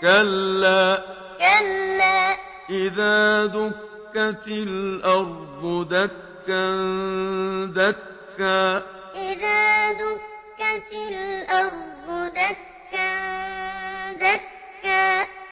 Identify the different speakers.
Speaker 1: كَلَّا.
Speaker 2: كَلَّا.
Speaker 1: إِذَا دُكَّتِ الْأَرْضُ دَكًّا دَكًّا.
Speaker 2: إِذَا دُكَّتِ الْأَرْضُ